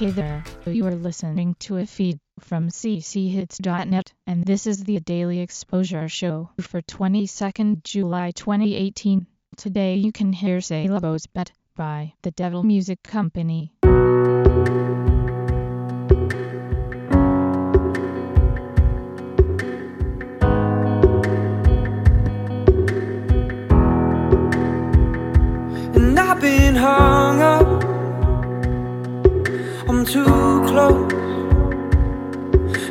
Hey there, you are listening to a feed from cchits.net, and this is the Daily Exposure Show for 22nd July 2018. Today you can hear Sailboat's Bet by The Devil Music Company. And I've been hung up. Too close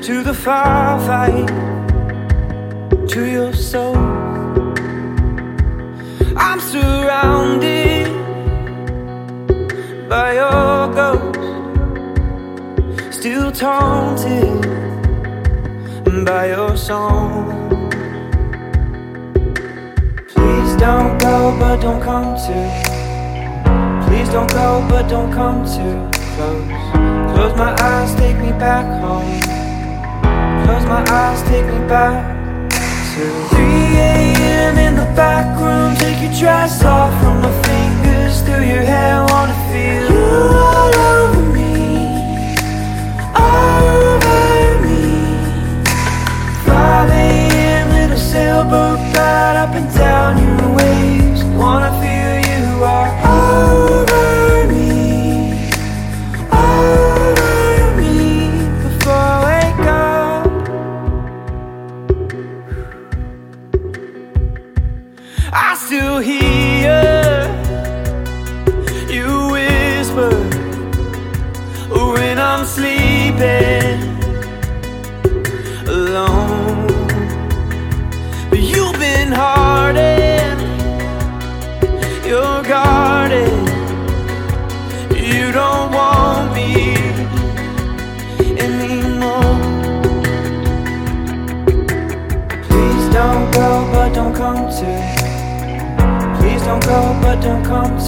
to the firefight, to your soul. I'm surrounded by your ghost, still taunted by your song. Please don't go, but don't come too. Please don't go, but don't come too close. Close my eyes, take me back home. Close my eyes, take me back to 3 a.m.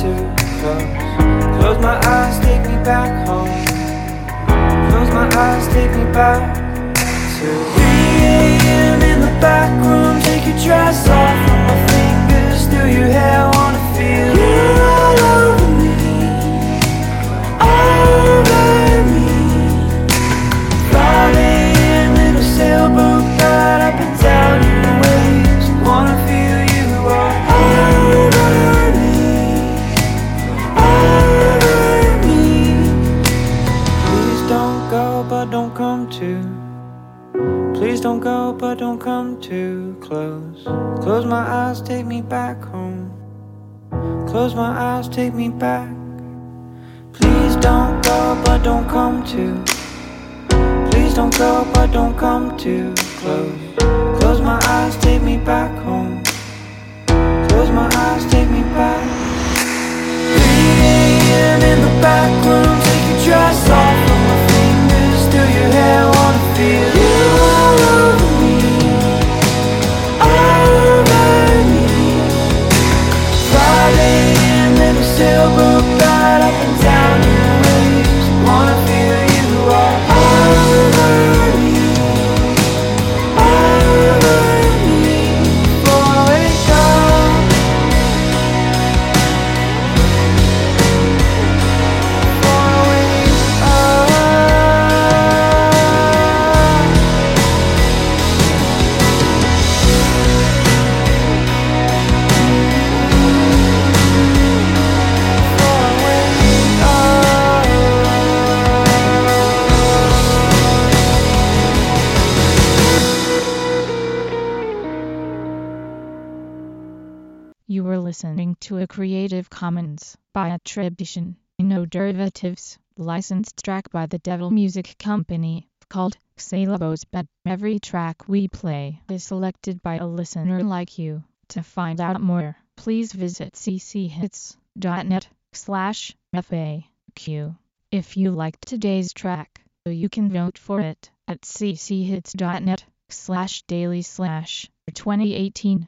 Close my eyes, take me back home. Close my eyes, take me back to 3 a.m. in the back room. Take your dress Please don't go, but don't come too close. Close my eyes, take me back home. Close my eyes, take me back. Please don't go, but don't come too. Please don't go, but don't come too close. You were listening to a Creative Commons by attribution, no derivatives, licensed track by the Devil Music Company, called Sailboat's Bet. Every track we play is selected by a listener like you. To find out more, please visit cchits.net slash FAQ. If you liked today's track, you can vote for it at cchits.net slash daily slash 2018